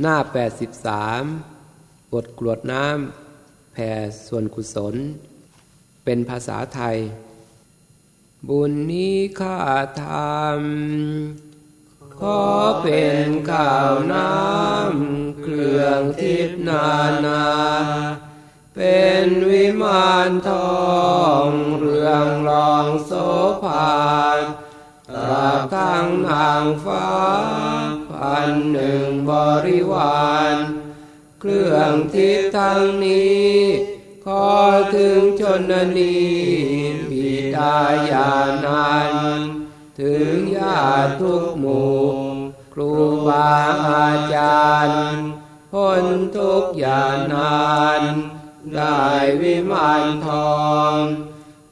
หน้า 83 บทกรวดน้ำแผ่ส่วนกุศล เป็นภาษาไทย บุญนี้ข้าทำขอเป็นข้าวน้ำเครื่องทิพนานา เป็นวิมานทองเรืองรองโสภาตราทั้งนางฟ้า พันหนึ่งบริวาร เครื่องทิศทางนี้ ขอถึงชนนีบิดายานันถึงญาติทุกหมู่ ครูบาอาจารย์พ้นทุกอย่างนาน ได้วิมานทอง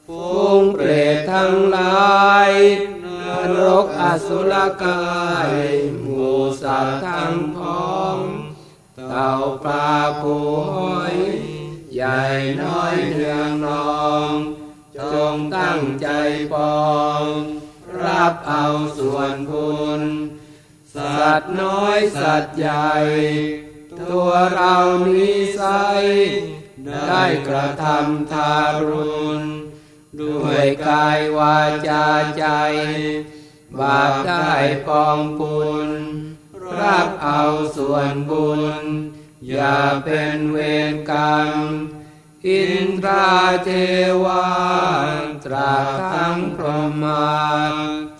ฟุ้งเปรตทั้งหลาย รกอสุรกายหมูสัตว์ทั้งพ้อง เต่าปลาปูหอยใหญ่น้อยเนืองนอง จงตั้งใจปอง รับเอาส่วนบุญ สัตว์น้อยสัตว์ใหญ่ ตัวเรานี้ไซได้กระทำทารุณ ด้วยกายวาจาใจ บาปได้ปองปุญรับเอาส่วนบุญ อย่าเป็นเวรกรรม อินทราเทวาตราทั้งพรหมา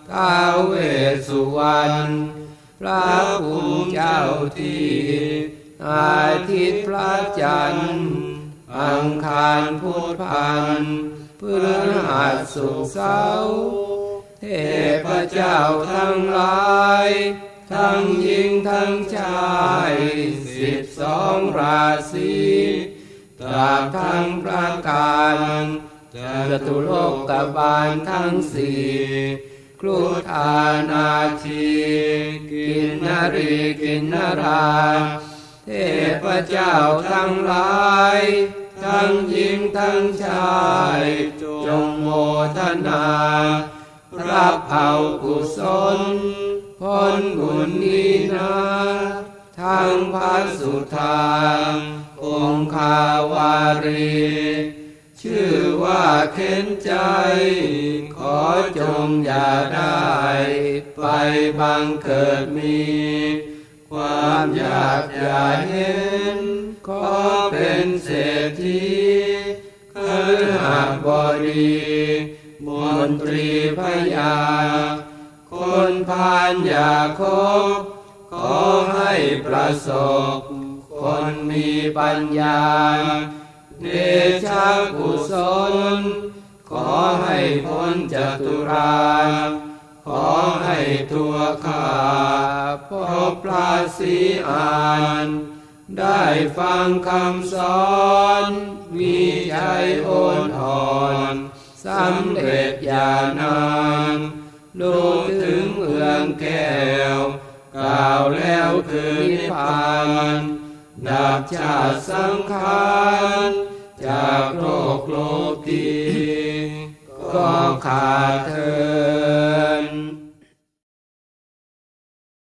ท้าวเวสสุวรรณพระภูมิเจ้าที่ อาทิตย์พระจันทร์ อังคารพุธพันธ์พฤหัสสุกร์เสาเทพเจ้าทั้งหลาย ทั้งหญิงทั้งชายสิบสองราศีตราบทั้งประการจตุโลกกบาลทั้งสี่ครุธานาทีกินนรีกินนรา เทพเจ้าทั้งหลาย ทั้งหญิงทั้งชายจงโมทนารับเอากุศลพ้นบุญนี้นะทั้งพระสุธางองคาวารี ชื่อว่าเข็นใจ ขอจงอย่าได้ ไปบังเกิดมี ความอยากอย่าเห็นขอ เป็นเศรษฐีคือหาบดีมนตรีพยา คนพานอย่าคบ ขอให้ประสบ คนมีปัญญา เดชะกุศล ขอให้พ้นจตุราขอให้ทัวขาพบพระสีอาน ได้ฟังคำสอน มีใจโอนอ่อนสำเร็จอย่านานรู้ถึงเอื้องแก้ว กล่าวแล้วคือนิพพานดับชาติสังขารจากโลกโลกีก็ขาดเธอ